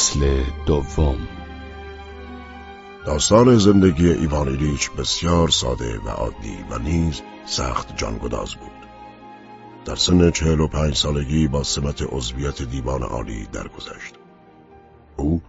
فصل دوم. داستان زندگی ایوان ایلیچ بسیار ساده و عادی و نیز سخت جانگداز بود. در سن چهل و پنج سالگی با سمت عضویت دیوان عالی درگذشت. او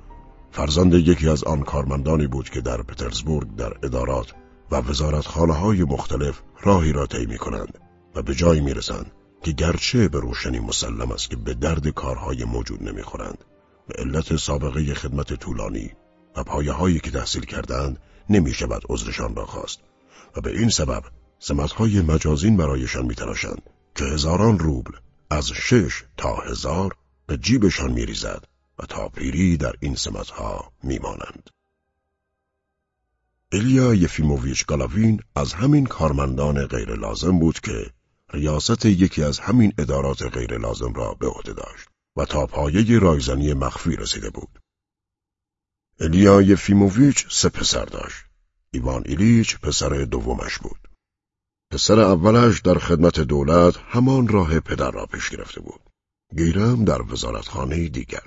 فرزند یکی از آن کارمندانی بود که در پترزبورگ در ادارات و وزارتخانه های مختلف راهی را طی می کنند و به جایی می رسند که گرچه به روشنی مسلم است که به درد کارهای موجود نمی‌خورند. به علت سابقه خدمت طولانی و پایه هایی که تحصیل کردند نمی شود عذرشان را خواست و به این سبب سمتهای مجازین برایشان میتراشند که هزاران روبل از شش تا هزار به جیبشان میریزد و تا پیری در این سمتها میمانند. ایلیا یفیموویچ گالاوین از همین کارمندان غیر لازم بود که ریاست یکی از همین ادارات غیر لازم را به عهده داشت و تا پایه رایزنی مخفی رسیده بود. الیا یفیموویچ سه پسر داشت. ایوان ایلیچ پسر دومش بود. پسر اولش در خدمت دولت همان راه پدر را پیش گرفته بود. گیرم در وزارتخانه دیگر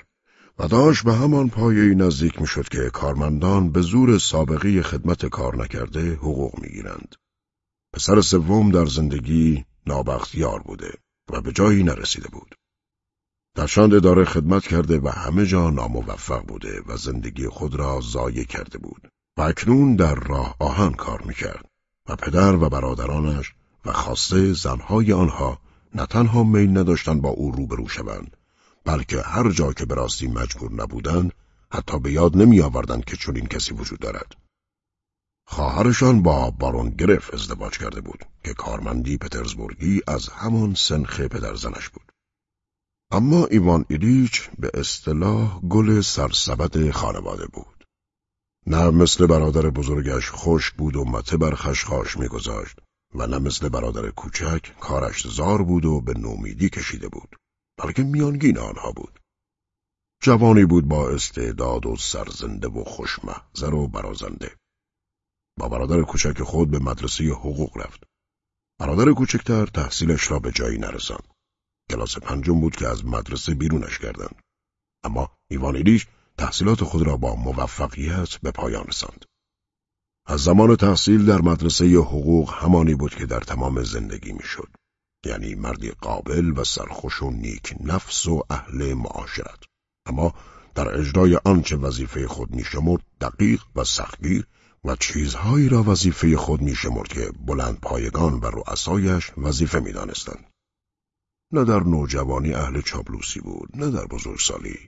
و داشت به همان پایه نزدیک می‌شد که کارمندان به زور سابقی خدمت کار نکرده حقوق می‌گیرند. پسر سوم در زندگی نابختیار بوده و به جایی نرسیده بود. در شاند اداره خدمت کرده و همه جا ناموفق بوده و زندگی خود را ضایع کرده بود و اکنون در راه آهن کار می‌کرد و پدر و برادرانش و خواسته زنهای آنها نه تنها میل نداشتند با او روبرو شوند بلکه هر جا که به راستی مجبور نبودند حتی به یاد نمی آوردند که چنین کسی وجود دارد خواهرشان با بارون گرف ازدواج کرده بود که کارمندی پترزبورگی از همان سنخ پدر زنش بود. اما ایوان ایلیچ به اصطلاح گل سرسبد خانواده بود. نه مثل برادر بزرگش خوش بود و مته بر خشخاش میگذاشت و نه مثل برادر کوچک کارش زار بود و به نومیدی کشیده بود بلکه میانگین آنها بود. جوانی بود با استعداد و سرزنده و خوشمحضر و برازنده. با برادر کوچک خود به مدرسه حقوق رفت. برادر کوچکتر تحصیلش را به جایی نرساند. کلاس پنجم بود که از مدرسه بیرونش کردند. اما ایوان ایلیش تحصیلات خود را با موفقیت به پایان رساند. از زمان تحصیل در مدرسه حقوق همانی بود که در تمام زندگی می‌شد. یعنی مردی قابل و سرخوش و نیک نفس و اهل معاشرت. اما در اجرای آنچه وظیفه خود میشمرد دقیق و سختگیر و چیزهایی را وظیفه خود میشمرد که بلند پایگان و رؤسایش وظیفه می‌دانستند. نه در نوجوانی اهل چابلوسی بود نه در بزرگسالی.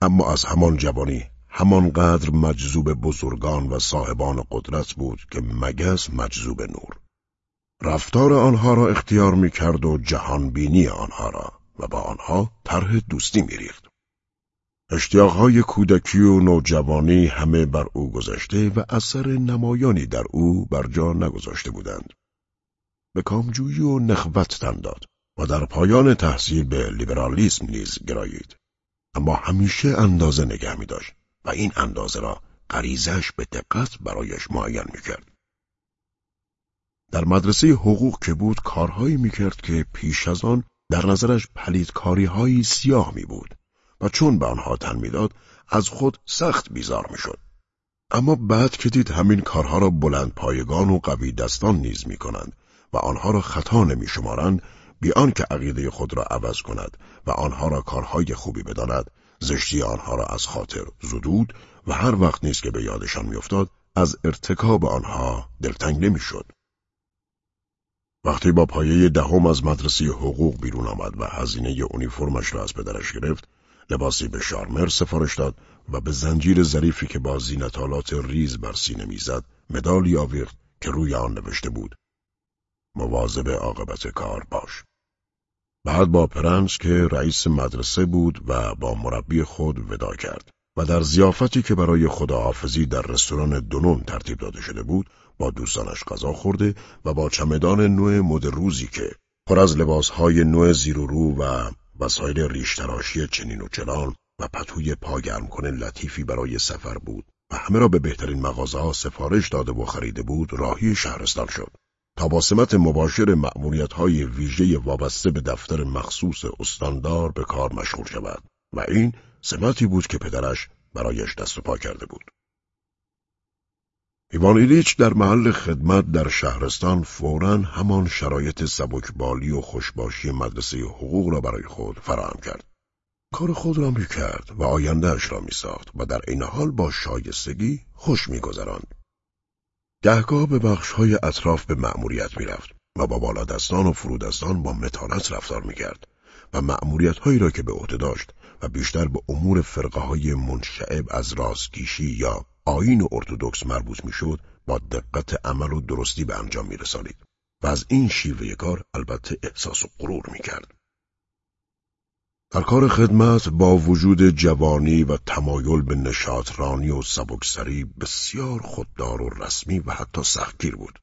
اما از همان جوانی همانقدر مجذوب بزرگان و صاحبان قدرت بود که مگس مجذوب نور. رفتار آنها را اختیار می‌کرد و جهانبینی آنها را و با آنها طرح دوستی میریخت. اشتیاقهای کودکی و نوجوانی همه بر او گذشته و اثر نمایانی در او بر جا نگذاشته بودند. به کامجویی و نخوت تن داد. و در پایان تحصیل به لیبرالیسم نیز گرایید. اما همیشه اندازه نگه می داشت و این اندازه را غریزش به دقت برایش معین می کرد. در مدرسه حقوق که بود کارهایی می کرد که پیش از آن در نظرش پلیدکاری سیاه می بود. و چون به آنها تن می‌داد از خود سخت بیزار می‌شد. اما بعد که دید همین کارها را بلند پایگان و قوی دستان نیز می کنند و آنها را خطا نمی شمارند بیان که عقیده خود را عوض کند و آنها را کارهای خوبی بداند زشتی آنها را از خاطر زدود و هر وقت نیست که به یادشان میافتاد از ارتکاب آنها دلتنگ نمی‌شد. وقتی با پایه دهم از مدرسه حقوق بیرون آمد و هزینه اونیفرمش را از پدرش گرفت لباسی به شارمر سفارش داد و به زنجیر ظریفی که با زینتالات ریز بر سینه می‌زد مدالی آویخت که روی آن نوشته بود مواظب عاقبت کار باش بعد با پرنس که رئیس مدرسه بود و با مربی خود ودا کرد و در زیافتی که برای خداحافظی در رستوران دونون ترتیب داده شده بود با دوستانش غذا خورده و با چمدان نوع مد روزی که پر از لباسهای نوع زیر و رو و وسایل ریشتراشی چنین و چنان و پتوی پا گرم کنه لطیفی برای سفر بود و همه را به بهترین مغازه ها سفارش داده و خریده بود راهی شهرستان شد. تا با سمت مباشر معمولیت های ویژه وابسته به دفتر مخصوص استاندار به کار مشغول شود و این سمتی بود که پدرش برایش دست و پا کرده بود. ایوان ایلیچ در محل خدمت در شهرستان فورا همان شرایط سبکبالی و خوشباشی مدرسه حقوق را برای خود فراهم کرد. کار خود را می کرد و آیندهش را می ساخت و در این حال با شایستگی خوش می گذراند. گهگاه به بخشهای اطراف به مأموریت می رفت و با بالادستان و فرودستان با متانت رفتار می کرد و مأموریت هایی را که به عهده داشت و بیشتر به امور فرقه های منشعب از راستگیشی یا آین و ارتودکس مربوط می‌شد با دقت عمل و درستی به انجام می رسانید و از این شیوه کار البته احساس و غرور می کرد. در کار خدمت با وجود جوانی و تمایل به نشاطرانی و سبکسری بسیار خوددار و رسمی و حتی سختگیر بود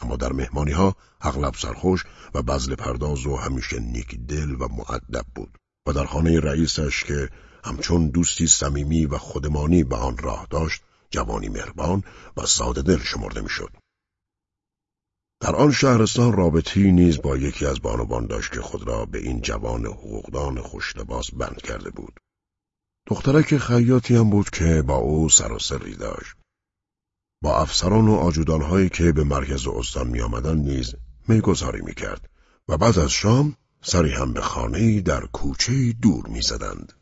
اما در مهمانی ها اغلب سرخوش و بزل پرداز و همیشه نیک دل و معدب بود و در خانه رئیسش که همچون دوستی صمیمی و خودمانی به آن راه داشت جوانی مهربان و ساده دل شمرده می‌شد. در آن شهرستان رابطی نیز با یکی از بانوان داشت که خود را به این جوان حقوقدان خوشلباس بند کرده بود. دخترک خیاطی هم بود که با او سر و سری داشت. با افسران و آجودانهایی که به مرکز استان می آمدن نیز می‌گذاری می کرد و بعد از شام سری هم به خانه در کوچه دور می زدند.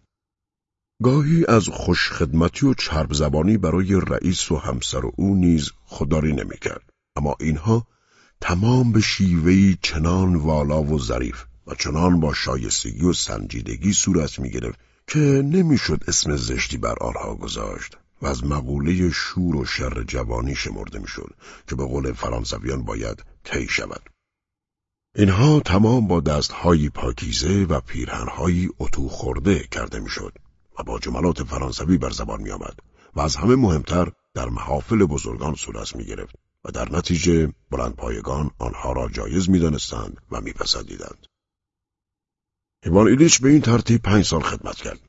گاهی از خوشخدمتی و چرب زبانی برای رئیس و همسر او نیز خودداری نمی کرد. اما اینها تمام به شیوهی چنان والا و ظریف و چنان با شایستگی و سنجیدگی صورت می گرفت که نمی‌شد اسم زشتی بر آنها گذاشت و از مقوله شور و شر جوانی شمرده می‌شد که به قول فرانسویان باید طی شود. اینها تمام با دستهایی پاکیزه و پیرهنهایی اتو خورده کرده می‌شد و با جملات فرانسوی بر زبان می آمد و از همه مهمتر در محافل بزرگان صورت می گرفت و در نتیجه بلندپایگان آنها را جایز می دانستند و می پسندیدند. ایوان ایلیچ به این ترتیب پنج سال خدمت کرد.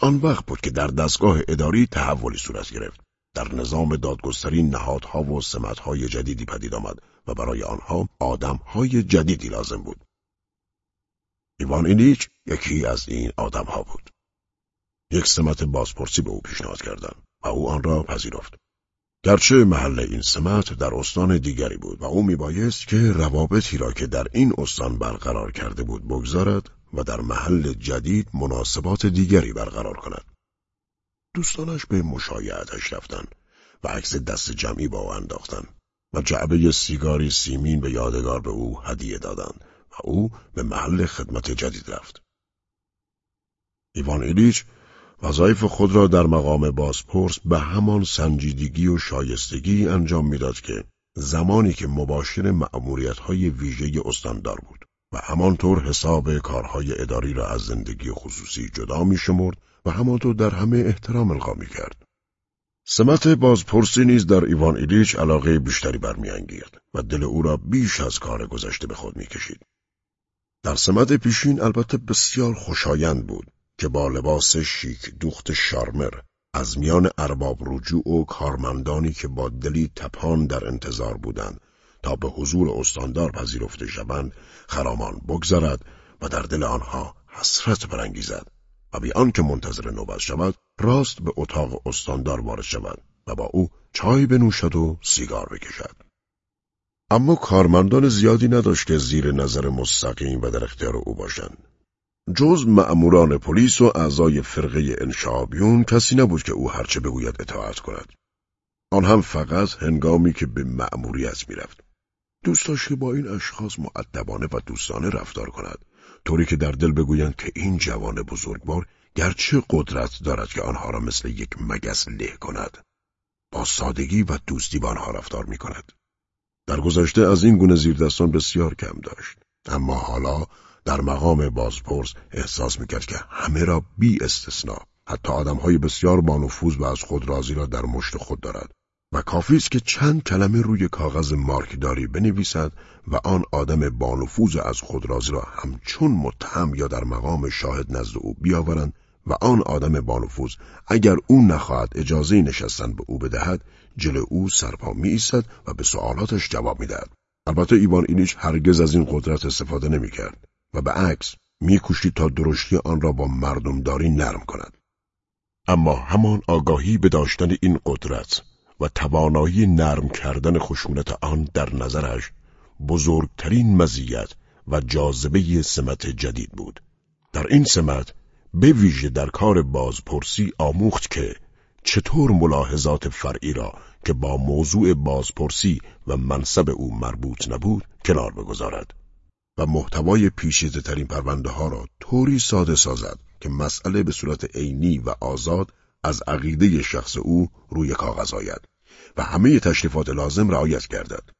آن وقت بود که در دستگاه اداری تحولی صورت گرفت. در نظام دادگستری نهادها و سمتهای جدیدی پدید آمد و برای آنها آدمهای جدیدی لازم بود. ایوان ایلیچ یکی از این آدمها بود. یک سمت بازپرسی به او پیشنهاد کردند و او آن را پذیرفت. گرچه محل این سمت در استان دیگری بود و او میبایست که روابطی را که در این استان برقرار کرده بود بگذارد و در محل جدید مناسبات دیگری برقرار کند. دوستانش به مشایعتش رفتند و عکس دست جمعی با او انداختند و جعبه سیگاری سیمین به یادگار به او هدیه دادند و او به محل خدمت جدید رفت. ایوان ایلیچ وظایف خود را در مقام بازپرس به همان سنجیدگی و شایستگی انجام می‌داد که زمانی که مباشر های ویژه استاندار بود و همانطور حساب کارهای اداری را از زندگی خصوصی جدا می شمرد و همانطور در همه احترام القا می کرد. سمت بازپرسی نیز در ایوان ایلیچ علاقه بیشتری برمیانگیخت و دل او را بیش از کار گذشته به خود می‌کشید. در سمت پیشین البته بسیار خوشایند بود که با لباس شیک دوخت شارمر از میان ارباب رجوع و کارمندانی که با دلی تپان در انتظار بودند تا به حضور استاندار پذیرفته شوند خرامان بگذرد و در دل آنها حسرت برانگیزد و بی آنکه منتظر نوبت شود راست به اتاق استاندار وارد شود و با او چای بنوشد و سیگار بکشد. اما کارمندان زیادی نداشت که زیر نظر مستقیم و در اختیار او باشند. جز مأموران پلیس و اعضای فرقه انشابیون کسی نبود که او هرچه بگوید اطاعت کند. آن هم فقط هنگامی که به مأموریت می‌رفت. دوست داشت که با این اشخاص معدبانه و دوستانه رفتار کند طوری که در دل بگویند که این جوان بزرگوار گرچه قدرت دارد که آنها را مثل یک مگس له کند با سادگی و دوستی با آنها رفتار می کند. در گذشته از این گونه زیردستان بسیار کم داشت اما حالا در مقام بازپرس احساس می‌کرد که همه را بی استثنا حتی آدمهای بسیار بانفوذ و از خود راضی را در مشت خود دارد. و کافی است که چند کلمه روی کاغذ مارکداری بنویسد و آن آدم بانفوذ از خود راضی را همچون متهم یا در مقام شاهد نزد او بیاورند و آن آدم بانفوذ اگر او نخواهد اجازه نشستن به او بدهد جل او سرپا می ایستد و به سوالاتش جواب می‌دهد. البته ایوان اینیش هرگز از این قدرت استفاده نمی‌کرد. و به عکس میکوشید تا درشتی آن را با مردمداری نرم کند. اما همان آگاهی به داشتن این قدرت و توانایی نرم کردن خشونت آن در نظرش بزرگترین مزیت و جاذبه سمت جدید بود. در این سمت به ویژه در کار بازپرسی آموخت که چطور ملاحظات فرعی را که با موضوع بازپرسی و منصب او مربوط نبود کنار بگذارد. و محتوای پیشیده ترین پرونده ها را طوری ساده سازد که مسئله به صورت عینی و آزاد از عقیده شخص او روی کاغذ آید و همه تشریفات لازم رعایت گردد.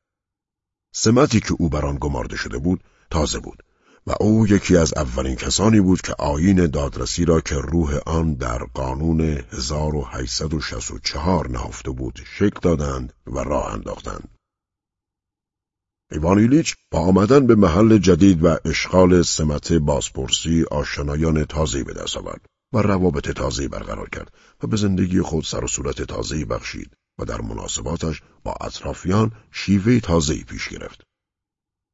سمتی که او بر آن گمارده شده بود تازه بود و او یکی از اولین کسانی بود که آیین دادرسی را که روح آن در قانون 1864 نهفته بود شکل دادند و راه انداختند. ایوان ایلیچ با آمدن به محل جدید و اشغال سمت بازپرسی آشنایان تازهی به دست آورد و روابط تازهی برقرار کرد و به زندگی خود سر و صورت تازهی بخشید و در مناسباتش با اطرافیان شیوه تازهی پیش گرفت.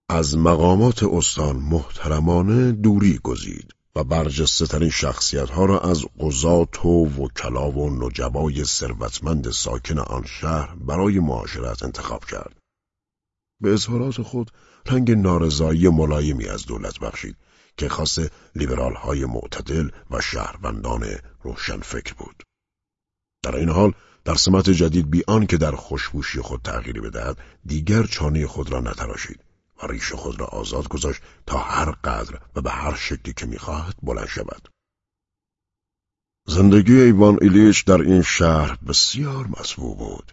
از مقامات استان محترمانه دوری گزید و برجسته ترین شخصیت را از قضات و وکلا و نجبای ثروتمند ساکن آن شهر برای معاشرت انتخاب کرد. به اظهارات خود رنگ نارضایی ملایمی از دولت بخشید که خاص لیبرال های معتدل و شهروندان فکر بود. در این حال در سمت جدید بی که در خوشبوشی خود تغییری بدهد دیگر چانه خود را نتراشید و ریش خود را آزاد گذاشت تا هر قدر و به هر شکلی که می‌خواهد بلند شود. زندگی ایوان ایلیش در این شهر بسیار مصبوع بود.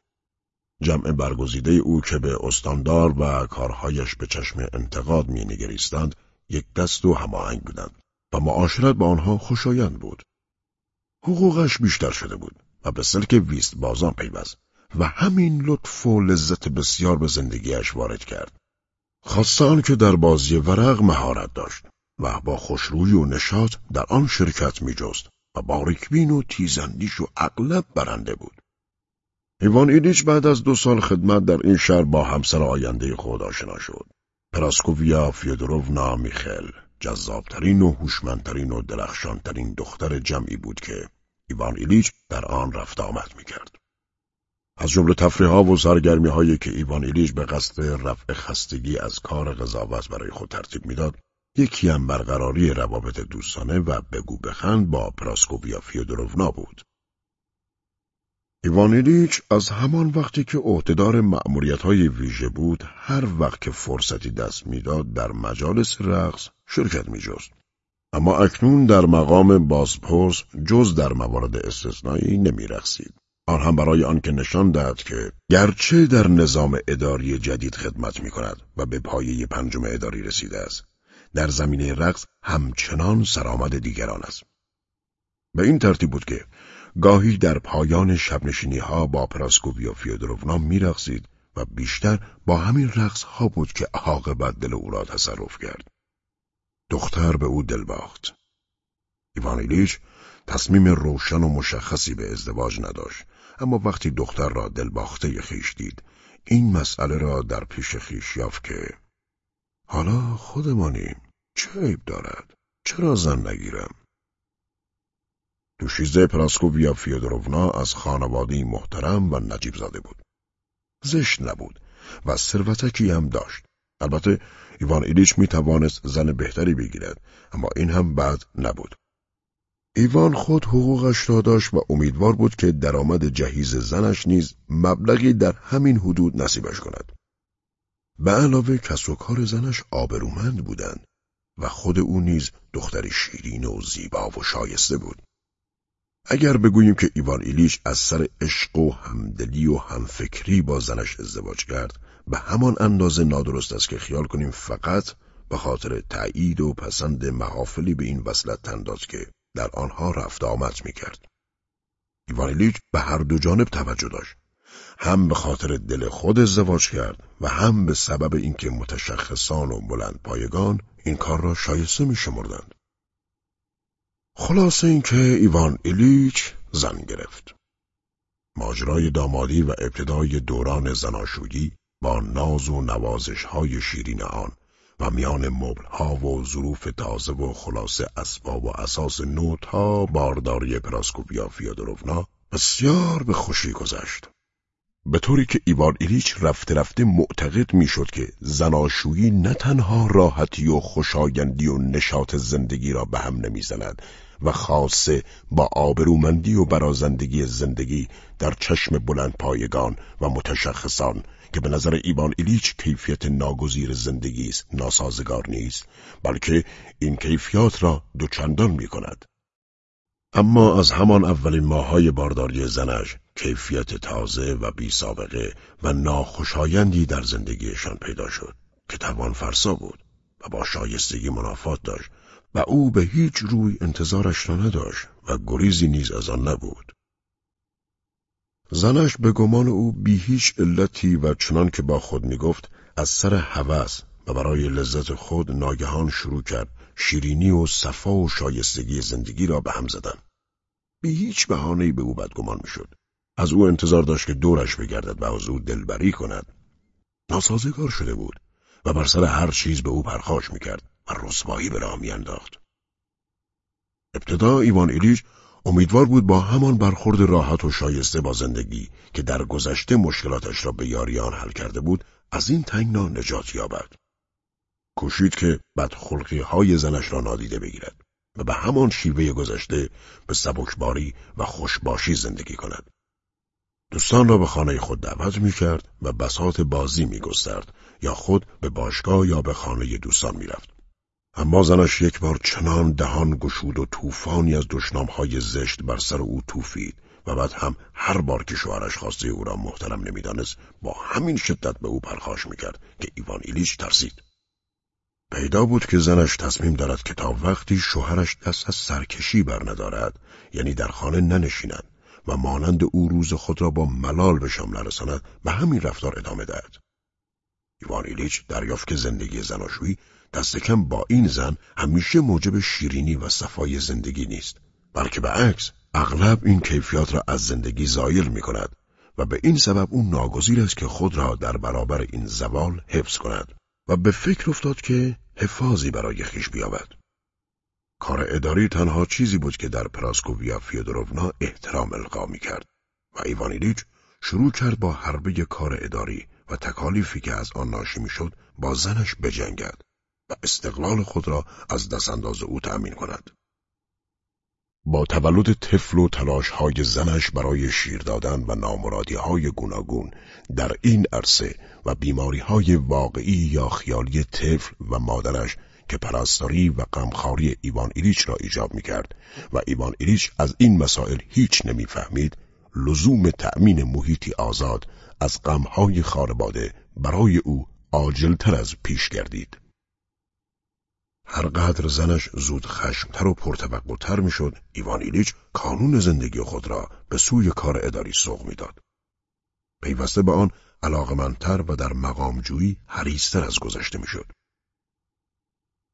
جمع برگزیده او که به استاندار و کارهایش به چشم انتقاد می نگریستند یک دست و هماهنگ بودند و معاشرت با آنها خوشایند بود. حقوقش بیشتر شده بود و به سلک ویست بازان پیوست و همین لطف و لذت بسیار به زندگیش وارد کرد. خواستان که در بازی ورق مهارت داشت و با خوشروی و نشاط در آن شرکت می جست و باریکبین و تیزندیش و اغلب برنده بود. ایوان ایلیچ بعد از دو سال خدمت در این شهر با همسر آینده خود آشنا شد. پراسکوویا فیودروونا میخل جذابترین و هوشمندترین و درخشانترین دختر جمعی بود که ایوان ایلیچ در آن رفت آمد می‌کرد. از جمله ها و سرگرمی هایی که ایوان ایلیچ به قصد رفع خستگی از کار قضاوت برای خود ترتیب می‌داد یکی هم برقراری روابط دوستانه و بگو بخند با پراسکوویا فیودروونا بود. ایوانیلیچ از همان وقتی که عهدهدار مأموریت های ویژه بود هر وقت که فرصتی دست می‌داد در مجالس رقص شرکت میجست. اما اکنون در مقام بازپرس جز در موارد استثنایی نمیرقصید. آن هم برای آنکه نشان دهد که گرچه در نظام اداری جدید خدمت می کند و به پایه پنجم اداری رسیده است در زمینه رقص همچنان سرآمد دیگران است. به این ترتیب بود که گاهی در پایان شبنشینی ها با پراسکوویا فیودروونا میرقصید و بیشتر با همین رقص ها بود که عاقبت دل او را تصرف کرد. دختر به او دل باخت. ایوان ایلیچ تصمیم روشن و مشخصی به ازدواج نداشت اما وقتی دختر را دل باخته خیش دید این مسئله را در پیش خیش یافت که حالا خودمانیم چه عیب دارد چرا زن نگیرم دوشیزه پراسکوویا فیودروونا از خانواده محترم و نجیب زاده بود. زشت نبود و ثروتکی هم داشت. البته ایوان ایلیچ می توانست زن بهتری بگیرد اما این هم بد نبود. ایوان خود حقوقش را داشت و امیدوار بود که درآمد جهیز زنش نیز مبلغی در همین حدود نصیبش کند. به علاوه کس و کار زنش آبرومند بودند و خود او نیز دختری شیرین و زیبا و شایسته بود. اگر بگوییم که ایوان ایلیش از سر عشق و همدلی و همفکری با زنش ازدواج کرد به همان اندازه نادرست است که خیال کنیم فقط به خاطر تایید و پسند محافلی به این وصلت تنداد که در آنها رفت آمد می کرد. ایوان ایلیچ به هر دو جانب توجه داشت. هم به خاطر دل خود ازدواج کرد و هم به سبب اینکه متشخصان و بلند پایگان این کار را شایسته می شمردند. خلاصه اینکه ایوان ایلیچ زن گرفت. ماجرای دامادی و ابتدای دوران زناشویی با ناز و نوازش های شیرین آن و میان مبل ها و ظروف تازه و خلاصه اسباب و اساس نوت ها بارداری پراسکوپیا فیادروفنا بسیار به خوشی گذشت. به طوری که ایوان ایلیچ رفته رفته معتقد می‌شد که زناشویی نه تنها راحتی و خوشایندی و نشاط زندگی را به هم نمی‌زند و خاصه با آبرومندی و برازندگی زندگی در چشم بلند پایگان و متشخصان که به نظر ایوان ایلیچ کیفیت ناگزیر زندگی است ناسازگار نیست بلکه این کیفیات را دوچندان می کند. اما از همان اولین ماهای بارداری زنش کیفیت تازه و بی سابقه و ناخوشایندی در زندگیشان پیدا شد که توان فرسا بود و با شایستگی منافات داشت و او به هیچ روی انتظارش را نداشت و گریزی نیز از آن نبود. زنش به گمان او بی هیچ علتی و چنان که با خود می گفت از سر هوس و برای لذت خود ناگهان شروع کرد شیرینی و صفا و شایستگی زندگی را به هم زدن. بی هیچ بهانه‌ای به او بدگمان می‌شد. از او انتظار داشت که دورش بگردد و از او دلبری کند. ناسازگار شده بود و بر سر هر چیز به او پرخاش می‌کرد و رسوایی به راه میانداخت. ابتدا ایوان ایلیچ امیدوار بود با همان برخورد راحت و شایسته با زندگی که در گذشته مشکلاتش را به یاریان حل کرده بود از این تنگنا نجات یابد. کوشید که بدخلقی های زنش را نادیده بگیرد و به همان شیوه گذشته به سبکباری و خوشباشی زندگی کند. دوستان را به خانه خود دعوت می کرد و بساط بازی می گسترد یا خود به باشگاه یا به خانه دوستان می رفت. اما زنش یک بار چنان دهان گشود و طوفانی از دشنامهای زشت بر سر او توفید و بعد هم هر بار که شوهرش خواسته او را محترم نمی‌دانست با همین شدت به او پرخاش می‌کرد که ایوان ایلیچ ترسید. پیدا بود که زنش تصمیم دارد که تا وقتی شوهرش دست از سرکشی بر ندارد یعنی در خانه ننشیند و مانند او روز خود را با ملال به شام نرساند به همین رفتار ادامه دهد. ایوان ایلیچ دریافت که زندگی زناشویی دست کم با این زن همیشه موجب شیرینی و صفای زندگی نیست بلکه به عکس اغلب این کیفیات را از زندگی زایل می کند و به این سبب او ناگزیر است که خود را در برابر این زوال حفظ کند و به فکر افتاد که حفاظی برای خیش بیابد. کار اداری تنها چیزی بود که در پراسکوویا فیودروونا احترام القا می کرد و ایوانیلیچ شروع کرد با حربه کار اداری و تکالیفی که از آن ناشی می‌شد با زنش بجنگد و استقلال خود را از دستانداز او تأمین کند. با تولد طفل و تلاش های زنش برای شیر دادن و نامرادی های گوناگون در این عرصه و بیماری های واقعی یا خیالی طفل و مادرش که پرستاری و غمخواری ایوان ایلیچ را ایجاب می کرد و ایوان ایلیچ از این مسائل هیچ نمی‌فهمید لزوم تأمین محیطی آزاد از غمهای خارباده برای او عاجلتر از پیش گردید. هرقدر زنش زود خشمتر و پرتوقعتر می‌شد ایوان ایلیچ کانون زندگی خود را به سوی کار اداری سوق می‌داد. پیوسته به آن علاقمندتر و در مقامجویی حریستر از گذشته می‌شد.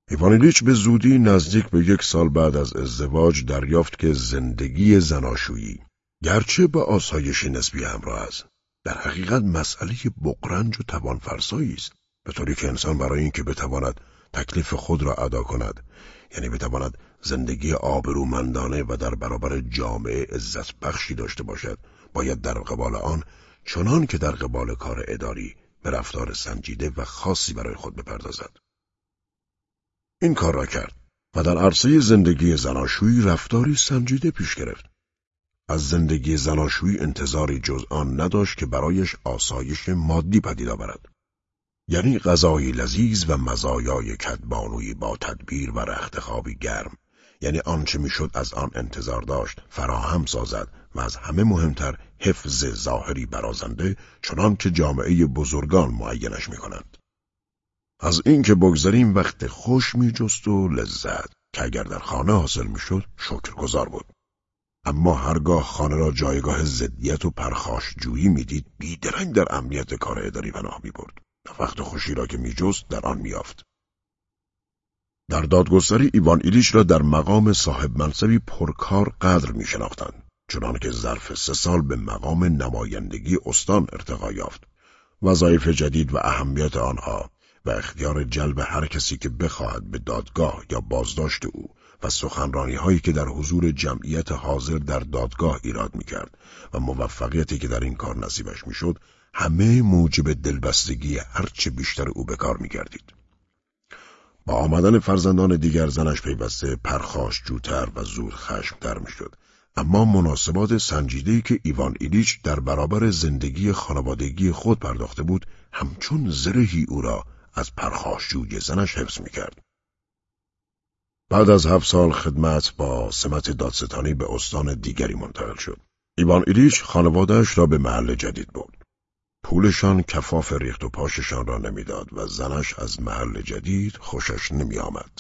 ایوان ایلیچ به زودی نزدیک به یک سال بعد از ازدواج دریافت که زندگی زناشویی گرچه با آسایش نسبی همراه است در حقیقت مسئله بقرنج و توانفرسایی است. به طوری که انسان برای اینکه بتواند تکلیف خود را ادا کند. یعنی بتواند زندگی آبرومندانه و در برابر جامعه عزت بخشی داشته باشد. باید در قبال آن چنان که در قبال کار اداری به رفتار سنجیده و خاصی برای خود بپردازد. این کار را کرد و در عرصه زندگی زناشویی رفتاری سنجیده پیش گرفت. از زندگی زناشویی انتظاری جز آن نداشت که برایش آسایش مادی پدید آورد. یعنی غذای لذیذ و مزایای کدبانوی با تدبیر و رختخوابی گرم یعنی آنچه می‌شد از آن انتظار داشت فراهم سازد و از همه مهمتر حفظ ظاهری برازنده چنان که جامعه بزرگان معینش می کنند. از اینکه بگذریم وقت خوش می جست و لذت که اگر در خانه حاصل می شد شکرگزار بود. اما هرگاه خانه را جایگاه زدیت و پرخاش جویی می‌دید بیدرنگ در امنیت کار اداری پناه می برد. وقت خوشی را که میجست در آن میافت. در دادگستری ایوان ایلیش را در مقام صاحب منصبی پرکار قدر می شناختند. چنان که ظرف سه سال به مقام نمایندگی استان ارتقا یافت. وظایف جدید و اهمیت آنها و اختیار جلب هر کسی که بخواهد به دادگاه یا بازداشت او و سخنرانی هایی که در حضور جمعیت حاضر در دادگاه ایراد می کرد و موفقیتی که در این کار نصیبش می شد همه موجب دلبستگی هرچه بیشتر او به کار می گردید. با آمدن فرزندان دیگر زنش پیوسته پرخاش جوتر و زود خشمتر می شد. اما مناسبات سنجیدهی که ایوان ایلیچ در برابر زندگی خانوادگی خود پرداخته بود همچون زرهی او را از جوی زنش حفظ می کرد. بعد از هفت سال خدمت با سمت دادستانی به استان دیگری منتقل شد. ایوان ایلیچ خانوادهش را به محل جدید برد. پولشان کفاف ریخت و پاششان را نمی‌داد و زنش از محل جدید خوشش نمی آمد.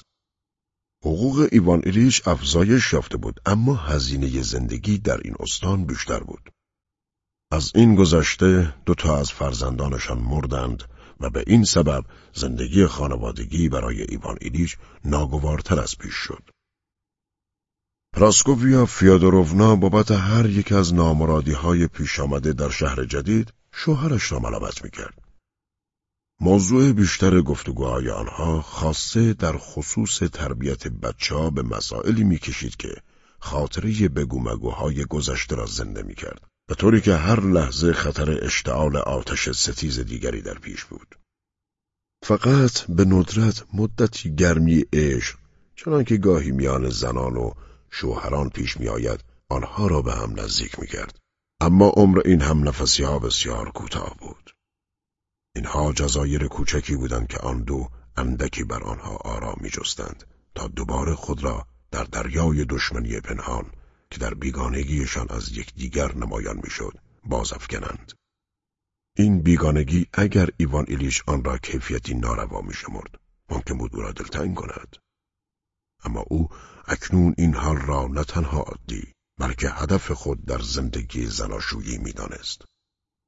حقوق ایوان ایلیچ افزایش یافته بود اما هزینه زندگی در این استان بیشتر بود. از این گذشته دو تا از فرزندانشان مردند و به این سبب زندگی خانوادگی برای ایوان ایلیچ ناگوارتر از پیش شد. پراسکوویا فیادوروونا بابت هر یک از نامرادی های پیش آمده در شهر جدید شوهرش را ملامت می‌کرد. موضوع بیشتر گفتگوهای آنها خاصه در خصوص تربیت بچه به مسائلی می‌کشید که خاطره بگومگوهای گذشته را زنده می‌کرد. به طوری که هر لحظه خطر اشتعال آتش ستیز دیگری در پیش بود. فقط به ندرت مدتی گرمی عشق چنانکه گاهی میان زنان و شوهران پیش میآید آنها را به هم نزدیک می‌کرد. اما عمر این هم نفسی ها بسیار کوتاه بود. اینها جزایر کوچکی بودند که آن دو اندکی بر آنها آرام می جستند تا دوباره خود را در دریای دشمنی پنهان که در بیگانگیشان از یکدیگر نمایان می‌شد بازافکنند. این بیگانگی اگر ایوان ایلیش آن را کیفیتی ناروا می شمرد ممکن بود او را دلتنگ کند. اما او اکنون این حال را نه تنها عادی بلکه هدف خود در زندگی زناشویی می‌دانست.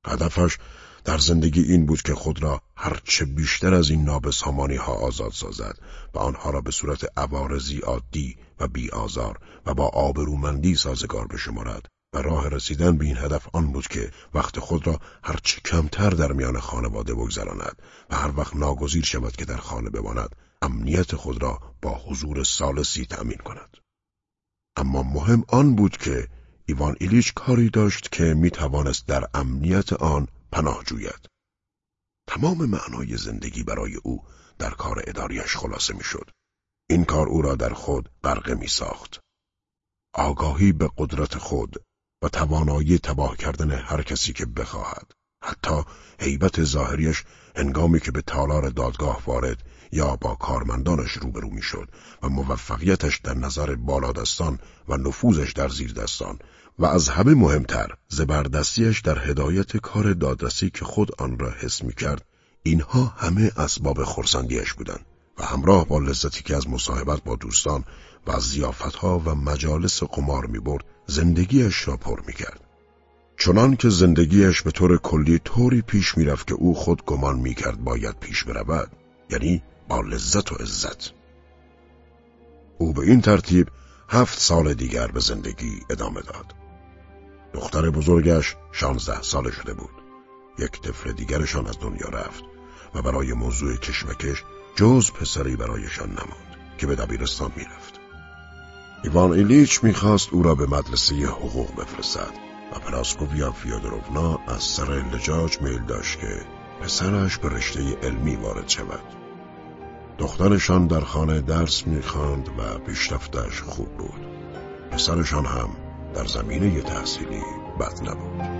هدفش در زندگی این بود که خود را هرچه بیشتر از این نابسامانی ها آزاد سازد و آنها را به صورت عوارضی عادی و بی آزار و با آبرومندی سازگار بشمارد و راه رسیدن به این هدف آن بود که وقت خود را هرچه کمتر در میان خانواده بگذراند و هر وقت ناگزیر شود که در خانه بماند امنیت خود را با حضور سالسی تأمین کند. اما مهم آن بود که ایوان ایلیچ کاری داشت که می توانست در امنیت آن پناه جوید. تمام معنای زندگی برای او در کار اداریش خلاصه می شد. این کار او را در خود برقه می ساخت. آگاهی به قدرت خود و توانایی تباه کردن هر کسی که بخواهد. حتی حیبت ظاهریش هنگامی که به تالار دادگاه وارد یا با کارمندانش روبرو می‌شد و موفقیتش در نظر بالادستان و نفوذش در زیردستان و از همه مهمتر زبردستیش در هدایت کار دادرسی که خود آن را حس می کرد اینها همه اسباب خورسندیش بودند و همراه با لذتی که از مصاحبت با دوستان و از زیافتها و مجالس قمار می برد زندگیش را پر می کرد. چنان که زندگیش به طور کلی طوری پیش می‌رفت که او خود گمان می کرد باید پیش برود یعنی با لذت و عزت. او به این ترتیب هفت سال دیگر به زندگی ادامه داد. دختر بزرگش شانزده ساله شده بود. یک طفل دیگرشان از دنیا رفت و برای موضوع کشمکش جز پسری برایشان نماند که به دبیرستان می‌رفت. ایوان ایلیچ می‌خواست او را به مدرسه حقوق بفرستد و پراسکوویا فیودروونا از سر لجاج میل داشت که پسرش به رشته علمی وارد شود. دخترشان در خانه درس می‌خواند و پیشرفتش خوب بود. پسرشان هم در زمینه تحصیلی بد نبود.